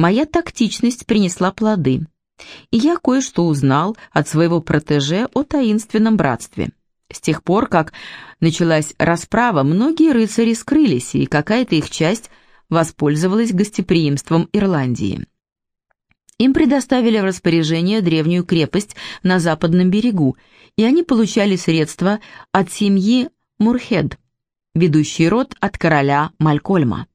моя тактичность принесла плоды, и я кое-что узнал от своего протеже о таинственном братстве. С тех пор, как началась расправа, многие рыцари скрылись, и какая-то их часть воспользовалась гостеприимством Ирландии. Им предоставили в распоряжение древнюю крепость на западном берегу, и они получали средства от семьи Мурхед, ведущий род от короля Малькольма.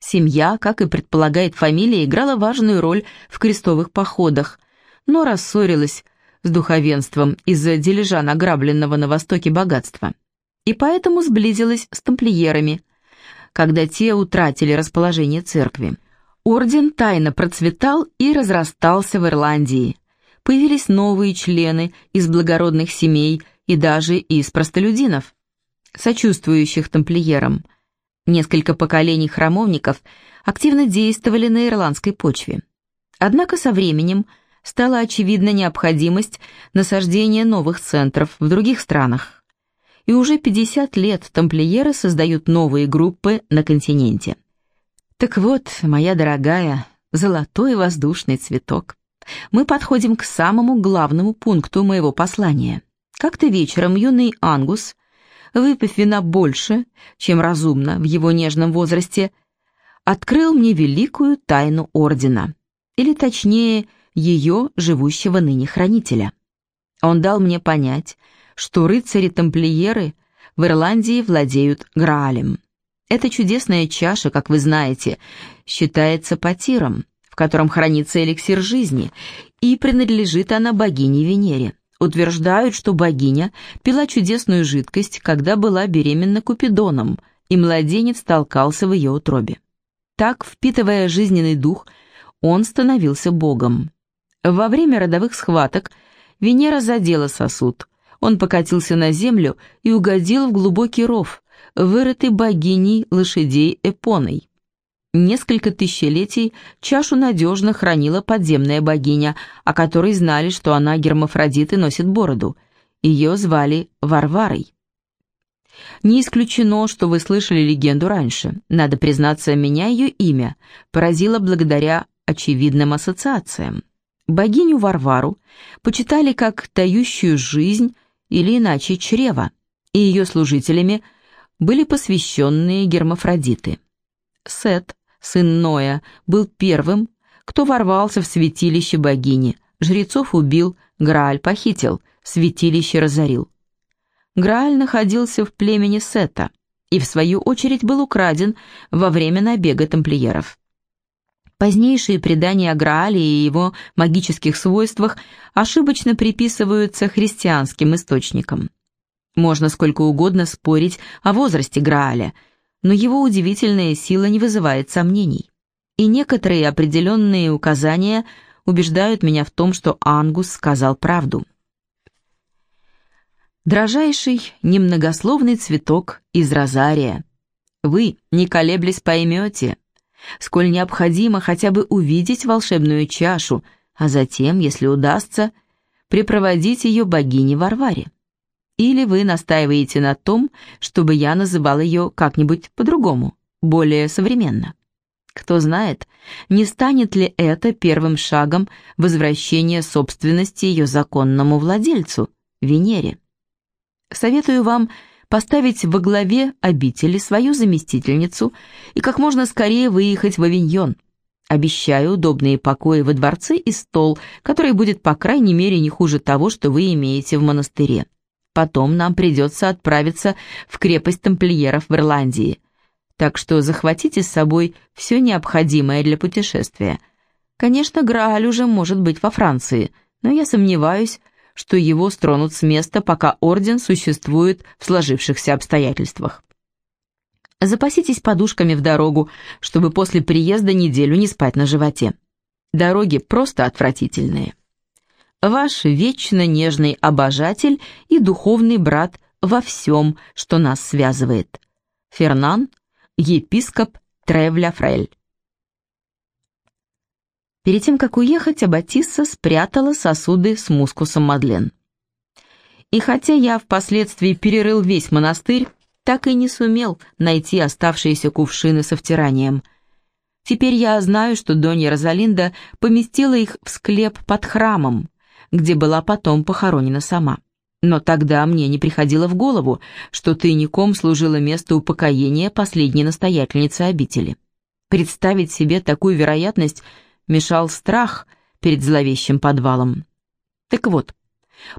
Семья, как и предполагает фамилия, играла важную роль в крестовых походах, но рассорилась с духовенством из-за дележа награбленного на Востоке богатства. И поэтому сблизилась с тамплиерами, когда те утратили расположение церкви. Орден тайно процветал и разрастался в Ирландии. Появились новые члены из благородных семей и даже из простолюдинов, сочувствующих тамплиерам. Несколько поколений храмовников активно действовали на ирландской почве. Однако со временем – стала очевидна необходимость насаждения новых центров в других странах. И уже 50 лет тамплиеры создают новые группы на континенте. Так вот, моя дорогая, золотой воздушный цветок, мы подходим к самому главному пункту моего послания. Как-то вечером юный Ангус, выпив вина больше, чем разумно в его нежном возрасте, открыл мне великую тайну Ордена, или точнее – ее живущего ныне хранителя. Он дал мне понять, что рыцари-тамплиеры в Ирландии владеют Граалем. Эта чудесная чаша, как вы знаете, считается потиром, в котором хранится эликсир жизни, и принадлежит она богине Венере. Утверждают, что богиня пила чудесную жидкость, когда была беременна Купидоном, и младенец толкался в ее утробе. Так, впитывая жизненный дух, он становился богом. Во время родовых схваток Венера задела сосуд. Он покатился на землю и угодил в глубокий ров, вырытый богиней лошадей Эпоной. Несколько тысячелетий чашу надежно хранила подземная богиня, о которой знали, что она гермафродит и носит бороду. Ее звали Варварой. Не исключено, что вы слышали легенду раньше. Надо признаться, меня ее имя поразило благодаря очевидным ассоциациям. Богиню Варвару почитали как тающую жизнь или иначе чрево, и ее служителями были посвященные гермафродиты. Сет, сын Ноя, был первым, кто ворвался в святилище богини, жрецов убил, Грааль похитил, святилище разорил. Грааль находился в племени Сета и, в свою очередь, был украден во время набега тамплиеров. Позднейшие предания о Граале и его магических свойствах ошибочно приписываются христианским источникам. Можно сколько угодно спорить о возрасте Грааля, но его удивительная сила не вызывает сомнений. И некоторые определенные указания убеждают меня в том, что Ангус сказал правду. Дрожайший, немногословный цветок из розария. Вы, не колеблясь, поймете, сколь необходимо хотя бы увидеть волшебную чашу, а затем, если удастся, припроводить ее богине Варваре. Или вы настаиваете на том, чтобы я называл ее как-нибудь по-другому, более современно. Кто знает, не станет ли это первым шагом возвращения собственности ее законному владельцу, Венере. Советую вам поставить во главе обители свою заместительницу и как можно скорее выехать в Авиньон. Обещаю удобные покои во дворце и стол, который будет по крайней мере не хуже того, что вы имеете в монастыре. Потом нам придется отправиться в крепость тамплиеров в Ирландии. Так что захватите с собой все необходимое для путешествия. Конечно, Грааль уже может быть во Франции, но я сомневаюсь, что его стронут с места, пока орден существует в сложившихся обстоятельствах. Запаситесь подушками в дорогу, чтобы после приезда неделю не спать на животе. Дороги просто отвратительные. Ваш вечно нежный обожатель и духовный брат во всем, что нас связывает. Фернан, епископ Тревля-Фрель. Перед тем, как уехать, Аббатисса спрятала сосуды с мускусом Мадлен. И хотя я впоследствии перерыл весь монастырь, так и не сумел найти оставшиеся кувшины со втиранием. Теперь я знаю, что Донья Розалинда поместила их в склеп под храмом, где была потом похоронена сама. Но тогда мне не приходило в голову, что тайником служило место упокоения последней настоятельницы обители. Представить себе такую вероятность мешал страх перед зловещим подвалом. Так вот,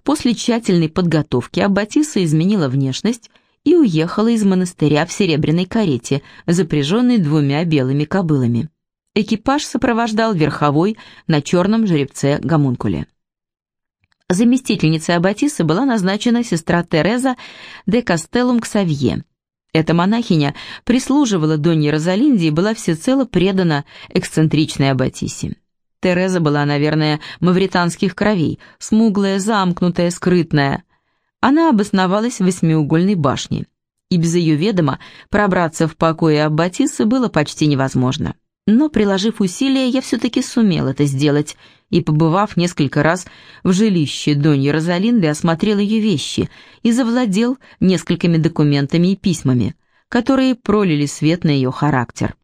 после тщательной подготовки Аббатиса изменила внешность и уехала из монастыря в серебряной карете, запряженной двумя белыми кобылами. Экипаж сопровождал верховой на черном жеребце-гомункуле. Заместительницей Аббатисы была назначена сестра Тереза де Кастеллум Ксавье. Эта монахиня прислуживала Донье Розалинде и была всецело предана эксцентричной Аббатисе. Тереза была, наверное, мавританских кровей, смуглая, замкнутая, скрытная. Она обосновалась в восьмиугольной башне, и без ее ведома пробраться в покое Аббатисы было почти невозможно. Но, приложив усилия, я все-таки сумел это сделать, и, побывав несколько раз в жилище Доньи Розалинды, осмотрел ее вещи и завладел несколькими документами и письмами, которые пролили свет на ее характер.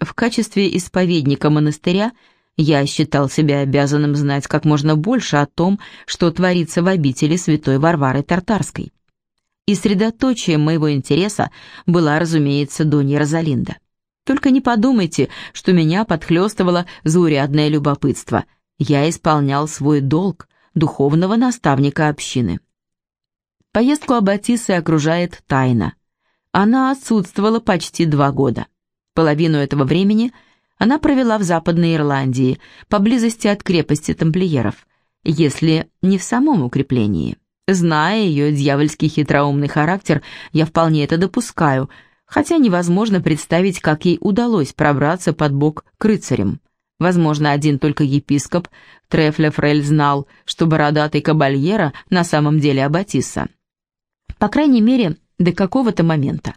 В качестве исповедника монастыря я считал себя обязанным знать как можно больше о том, что творится в обители святой Варвары Тартарской. И средоточием моего интереса была, разумеется, Донья Розалинда. Только не подумайте, что меня подхлестывало заурядное любопытство. Я исполнял свой долг духовного наставника общины. Поездку Аббатисы окружает тайна. Она отсутствовала почти два года. Половину этого времени она провела в Западной Ирландии, поблизости от крепости тамплиеров, если не в самом укреплении. Зная ее дьявольский хитроумный характер, я вполне это допускаю – хотя невозможно представить, как ей удалось пробраться под бок к рыцарям. Возможно, один только епископ Трефля Фрель знал, что бородатый кабальера на самом деле Аббатиса. По крайней мере, до какого-то момента.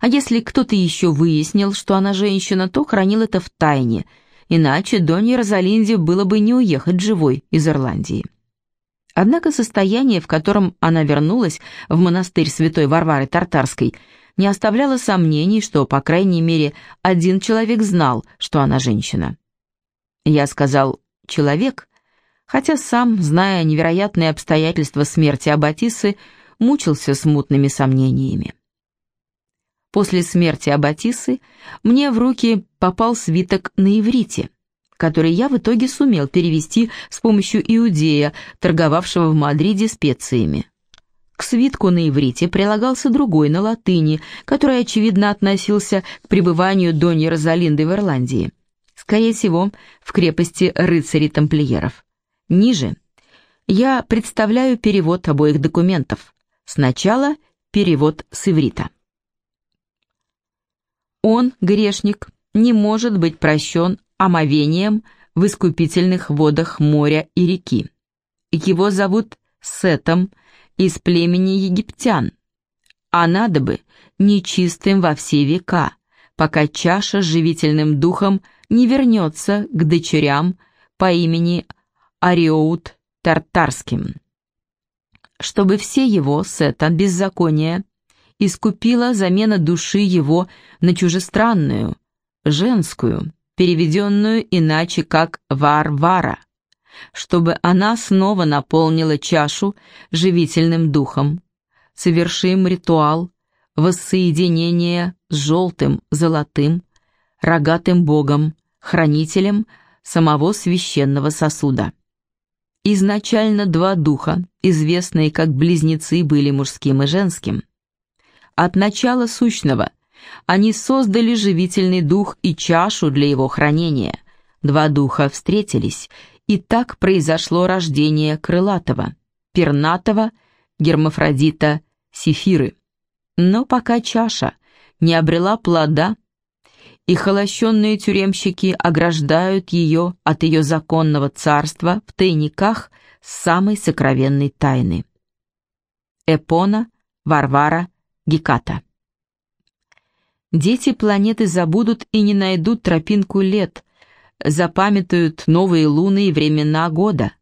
А если кто-то еще выяснил, что она женщина, то хранил это в тайне, иначе Донье Розалинде было бы не уехать живой из Ирландии. Однако состояние, в котором она вернулась в монастырь святой Варвары Тартарской – не оставляло сомнений, что, по крайней мере, один человек знал, что она женщина. Я сказал «человек», хотя сам, зная невероятные обстоятельства смерти Аббатисы, мучился смутными сомнениями. После смерти Аббатисы мне в руки попал свиток на иврите, который я в итоге сумел перевести с помощью иудея, торговавшего в Мадриде специями. К свитку на иврите прилагался другой на латыни, который, очевидно, относился к пребыванию Доньи Розалинды в Ирландии. Скорее всего, в крепости рыцарей-тамплиеров. Ниже я представляю перевод обоих документов. Сначала перевод с иврита. Он, грешник, не может быть прощен омовением в искупительных водах моря и реки. Его зовут Сетом, из племени египтян, а надо бы нечистым во все века, пока чаша с живительным духом не вернется к дочерям по имени Ариоут Тартарским. Чтобы все его, Сета, беззакония, искупила замена души его на чужестранную, женскую, переведенную иначе как Варвара, чтобы она снова наполнила чашу живительным духом. Совершим ритуал воссоединения с желтым, золотым, рогатым богом, хранителем самого священного сосуда. Изначально два духа, известные как близнецы, были мужским и женским. От начала сущного они создали живительный дух и чашу для его хранения. Два духа встретились и так произошло рождение крылатого, пернатого, гермафродита, сефиры. Но пока чаша не обрела плода, и холощенные тюремщики ограждают ее от ее законного царства в тайниках самой сокровенной тайны. Эпона, Варвара, Геката. Дети планеты забудут и не найдут тропинку лет, запамятуют новые луны и времена года,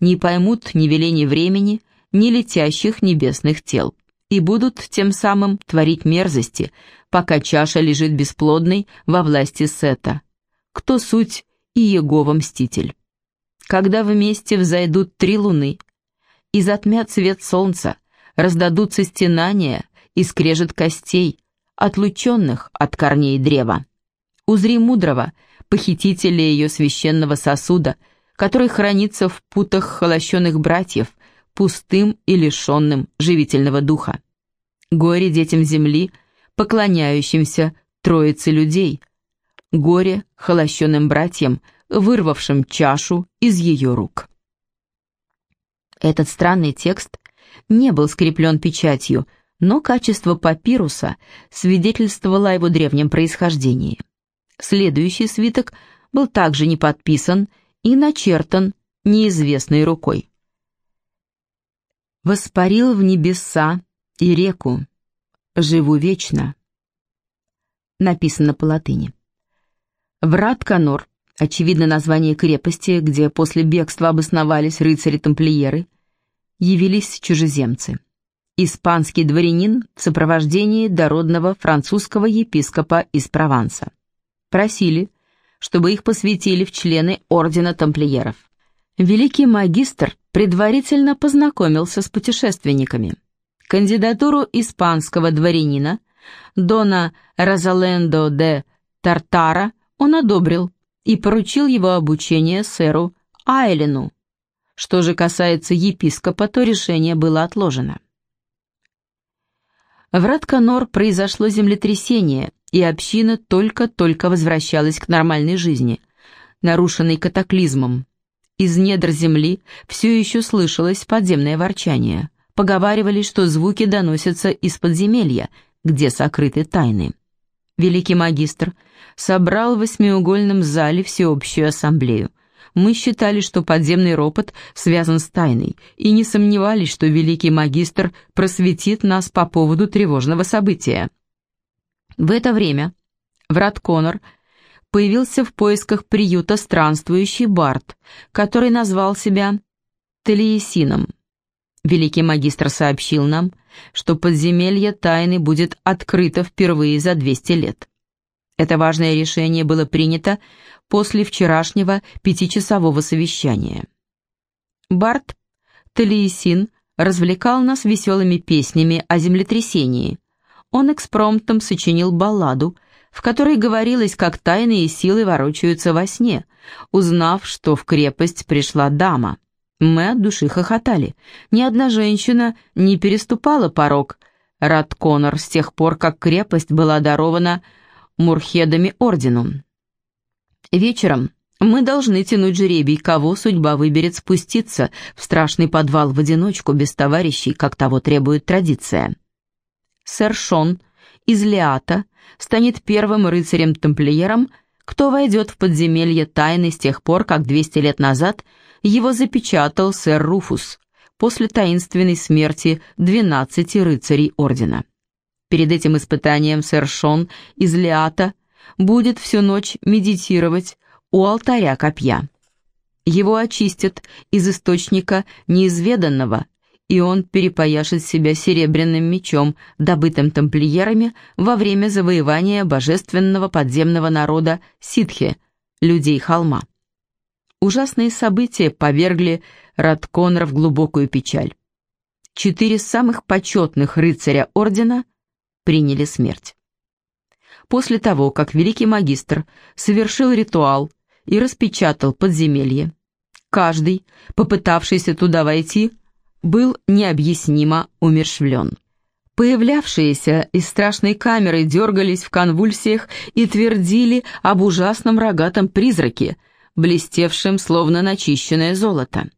не поймут ни велений времени, ни летящих небесных тел, и будут тем самым творить мерзости, пока чаша лежит бесплодной во власти Сета, кто суть и Егова Мститель. Когда вместе взойдут три луны, и затмят свет солнца, раздадутся стенания и скрежет костей, отлученных от корней древа. Узри мудрого, похитителя ее священного сосуда, который хранится в путах холощенных братьев, пустым и лишенным живительного духа. Горе детям земли, поклоняющимся троице людей. Горе холощенным братьям, вырвавшим чашу из ее рук. Этот странный текст не был скреплен печатью, но качество папируса свидетельствовало о его древнем происхождении. Следующий свиток был также не подписан и начертан неизвестной рукой. «Воспарил в небеса и реку, живу вечно», написано по латыни. Врат Канор, очевидно название крепости, где после бегства обосновались рыцари-тамплиеры, явились чужеземцы. Испанский дворянин в сопровождении дородного французского епископа из Прованса. Просили, чтобы их посвятили в члены ордена тамплиеров. Великий магистр предварительно познакомился с путешественниками. Кандидатуру испанского дворянина Дона Розалендо де Тартара он одобрил и поручил его обучение сэру Айлену. Что же касается епископа, то решение было отложено. В Ратканор произошло землетрясение, и община только-только возвращалась к нормальной жизни, нарушенной катаклизмом. Из недр земли все еще слышалось подземное ворчание. Поговаривали, что звуки доносятся из подземелья, где сокрыты тайны. Великий магистр собрал в восьмиугольном зале всеобщую ассамблею. Мы считали, что подземный ропот связан с тайной, и не сомневались, что великий магистр просветит нас по поводу тревожного события. В это время Врат Конор появился в поисках приюта странствующий Барт, который назвал себя Талиесином. Великий магистр сообщил нам, что подземелье тайны будет открыто впервые за 200 лет. Это важное решение было принято после вчерашнего пятичасового совещания. Барт Талиесин развлекал нас веселыми песнями о землетрясении. Он экспромтом сочинил балладу, в которой говорилось, как тайные силы ворочаются во сне, узнав, что в крепость пришла дама. Мы от души хохотали. Ни одна женщина не переступала порог Рад Конор с тех пор, как крепость была дарована Мурхедами ордену. Вечером мы должны тянуть жеребий, кого судьба выберет спуститься в страшный подвал в одиночку, без товарищей, как того требует традиция. Сэр Шон из Леата станет первым рыцарем-тамплиером, кто войдет в подземелье тайны с тех пор, как 200 лет назад – его запечатал сэр Руфус после таинственной смерти двенадцати рыцарей ордена. Перед этим испытанием сэр Шон из Леата будет всю ночь медитировать у алтаря копья. Его очистят из источника неизведанного, и он перепояшет себя серебряным мечом, добытым тамплиерами во время завоевания божественного подземного народа Ситхи, людей холма. Ужасные события повергли Радконра в глубокую печаль. Четыре самых почетных рыцаря ордена приняли смерть. После того, как великий магистр совершил ритуал и распечатал подземелье, каждый, попытавшийся туда войти, был необъяснимо умершвлен. Появлявшиеся из страшной камеры дергались в конвульсиях и твердили об ужасном рогатом призраке, блестевшим, словно начищенное золото.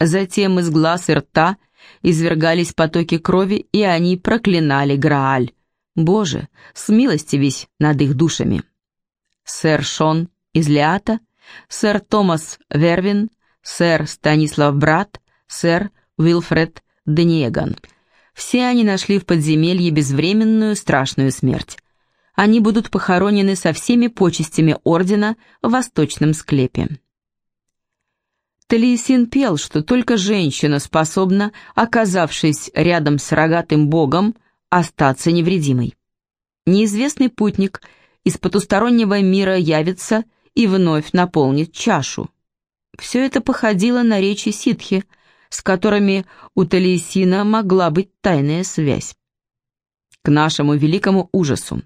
Затем из глаз и рта извергались потоки крови, и они проклинали Грааль. Боже, смилостивись над их душами. Сэр Шон из Леата, сэр Томас Вервин, сэр Станислав Брат, сэр Уилфред Даниеган. Все они нашли в подземелье безвременную страшную смерть они будут похоронены со всеми почестями ордена в восточном склепе. Талиесин пел, что только женщина способна, оказавшись рядом с рогатым богом, остаться невредимой. Неизвестный путник из потустороннего мира явится и вновь наполнит чашу. Все это походило на речи ситхи, с которыми у Талиесина могла быть тайная связь. К нашему великому ужасу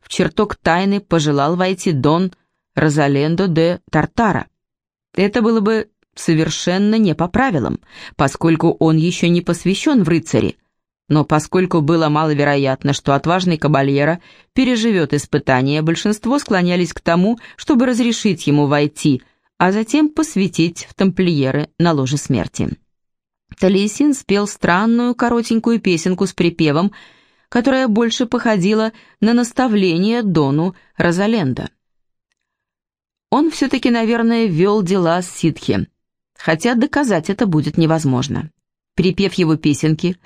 в чертог тайны пожелал войти Дон Розалендо де Тартара. Это было бы совершенно не по правилам, поскольку он еще не посвящен в рыцари, но поскольку было маловероятно, что отважный кабальера переживет испытание, большинство склонялись к тому, чтобы разрешить ему войти, а затем посвятить в тамплиеры на ложе смерти. Талисин спел странную коротенькую песенку с припевом, которая больше походила на наставление Дону Розаленда. Он все-таки, наверное, вел дела с ситхи, хотя доказать это будет невозможно. Припев его песенки,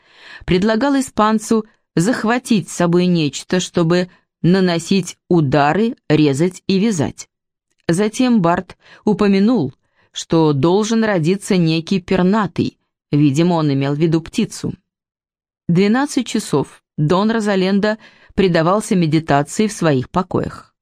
предлагал испанцу захватить с собой нечто, чтобы наносить удары, резать и вязать. Затем Барт упомянул, что должен родиться некий пернатый, видимо, он имел в виду птицу. Двенадцать часов Дон Розаленда предавался медитации в своих покоях.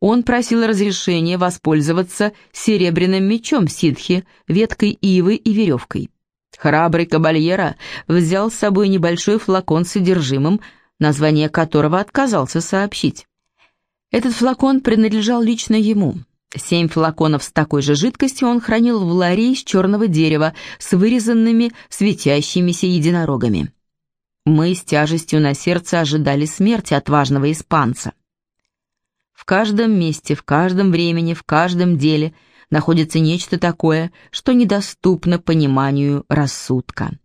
Он просил разрешения воспользоваться серебряным мечом ситхи, веткой ивы и веревкой. Храбрый кабальера взял с собой небольшой флакон с содержимым, название которого отказался сообщить. Этот флакон принадлежал лично ему. Семь флаконов с такой же жидкостью он хранил в ларе из черного дерева с вырезанными светящимися единорогами. Мы с тяжестью на сердце ожидали смерти отважного испанца. В каждом месте, в каждом времени, в каждом деле – находится нечто такое, что недоступно пониманию рассудка.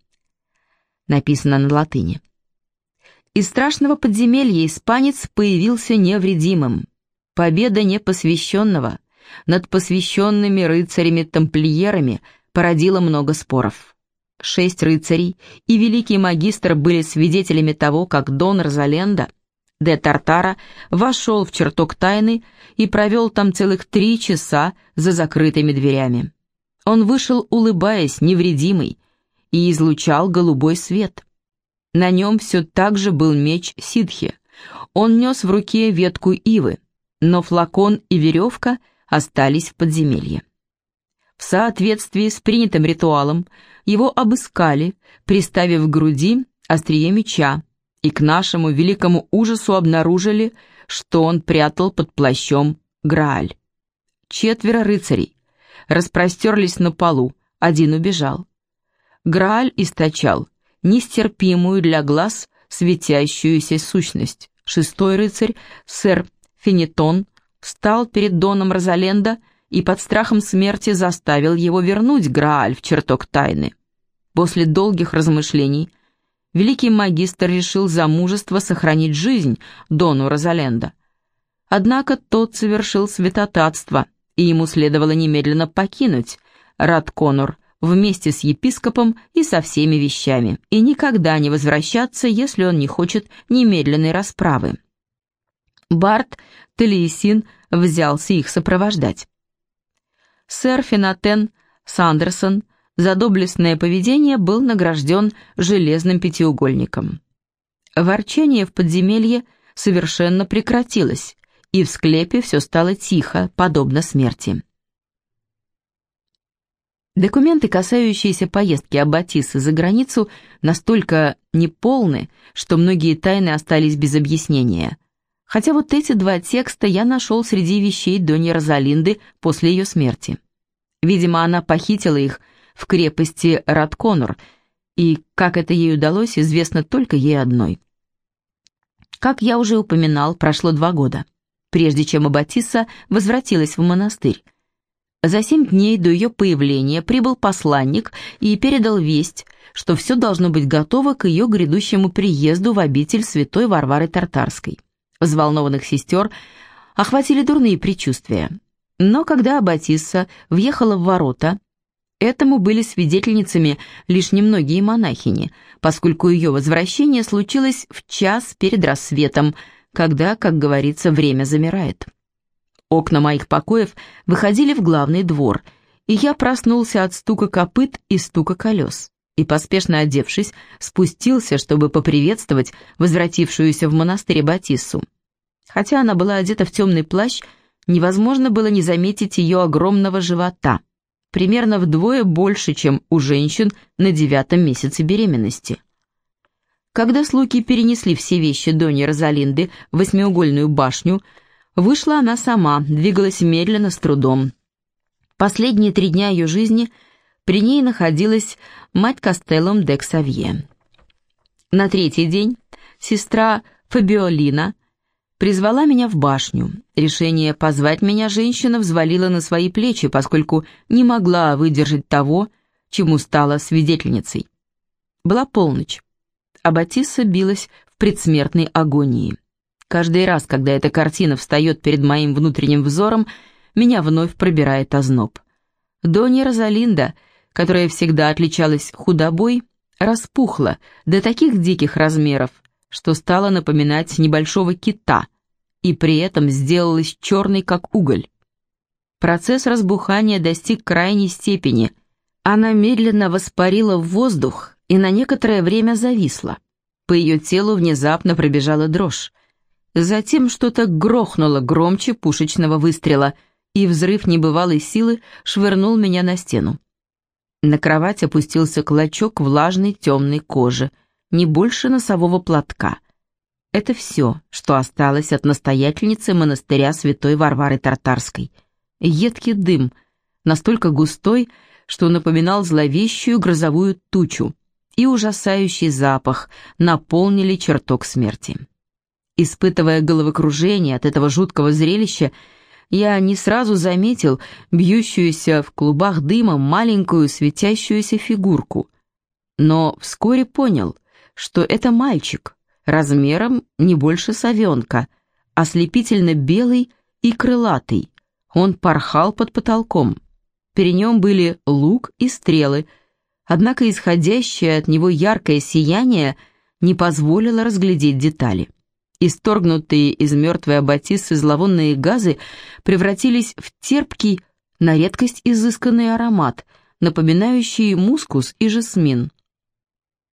Написано на латыни. Из страшного подземелья испанец появился невредимым. Победа непосвященного над посвященными рыцарями-тамплиерами породила много споров. Шесть рыцарей и великий магистр были свидетелями того, как Дон Розаленда – де Тартара вошел в чертог тайны и провел там целых три часа за закрытыми дверями. Он вышел, улыбаясь, невредимый, и излучал голубой свет. На нем все так же был меч ситхи. Он нес в руке ветку ивы, но флакон и веревка остались в подземелье. В соответствии с принятым ритуалом его обыскали, приставив к груди острие меча, и к нашему великому ужасу обнаружили, что он прятал под плащом Грааль. Четверо рыцарей распростерлись на полу, один убежал. Грааль источал нестерпимую для глаз светящуюся сущность. Шестой рыцарь, сэр Фенетон, встал перед Доном Розаленда и под страхом смерти заставил его вернуть Грааль в чертог тайны. После долгих размышлений великий магистр решил за мужество сохранить жизнь Дону Розаленда. Однако тот совершил святотатство, и ему следовало немедленно покинуть Радконур вместе с епископом и со всеми вещами, и никогда не возвращаться, если он не хочет немедленной расправы. Барт Телиесин взялся их сопровождать. Сэр Финатен Сандерсон за доблестное поведение был награжден железным пятиугольником. Ворчание в подземелье совершенно прекратилось, и в склепе все стало тихо, подобно смерти. Документы, касающиеся поездки Аббатисы за границу, настолько неполны, что многие тайны остались без объяснения. Хотя вот эти два текста я нашел среди вещей Дони Розалинды после ее смерти. Видимо, она похитила их в крепости Радконур, и как это ей удалось, известно только ей одной. Как я уже упоминал, прошло два года, прежде чем Аббатиса возвратилась в монастырь. За семь дней до ее появления прибыл посланник и передал весть, что все должно быть готово к ее грядущему приезду в обитель святой Варвары Тартарской. Взволнованных сестер охватили дурные предчувствия. Но когда Аббатисса въехала в ворота, Этому были свидетельницами лишь немногие монахини, поскольку ее возвращение случилось в час перед рассветом, когда, как говорится, время замирает. Окна моих покоев выходили в главный двор, и я проснулся от стука копыт и стука колес, и, поспешно одевшись, спустился, чтобы поприветствовать возвратившуюся в монастырь Батиссу. Хотя она была одета в темный плащ, невозможно было не заметить ее огромного живота, примерно вдвое больше, чем у женщин на девятом месяце беременности. Когда слуги перенесли все вещи Дони Розалинды в восьмиугольную башню, вышла она сама, двигалась медленно, с трудом. Последние три дня ее жизни при ней находилась мать Кастеллом де Ксавье. На третий день сестра Фабиолина призвала меня в башню. Решение позвать меня женщина взвалила на свои плечи, поскольку не могла выдержать того, чему стала свидетельницей. Была полночь а Батисса билась в предсмертной агонии. Каждый раз, когда эта картина встает перед моим внутренним взором, меня вновь пробирает озноб. Донья Розалинда, которая всегда отличалась худобой, распухла до таких диких размеров, что стала напоминать небольшого кита и при этом сделалась черной, как уголь. Процесс разбухания достиг крайней степени. Она медленно воспарила в воздух и на некоторое время зависла. По ее телу внезапно пробежала дрожь. Затем что-то грохнуло громче пушечного выстрела, и взрыв небывалой силы швырнул меня на стену. На кровать опустился клочок влажной темной кожи, не больше носового платка. Это все, что осталось от настоятельницы монастыря святой Варвары Тартарской. Едкий дым, настолько густой, что напоминал зловещую грозовую тучу, и ужасающий запах наполнили чертог смерти. Испытывая головокружение от этого жуткого зрелища, я не сразу заметил бьющуюся в клубах дыма маленькую светящуюся фигурку, но вскоре понял, что это мальчик, размером не больше совенка, ослепительно белый и крылатый. Он порхал под потолком. При нем были лук и стрелы — однако исходящее от него яркое сияние не позволило разглядеть детали. Исторгнутые из мертвой аббатисы зловонные газы превратились в терпкий, на редкость изысканный аромат, напоминающий мускус и жасмин.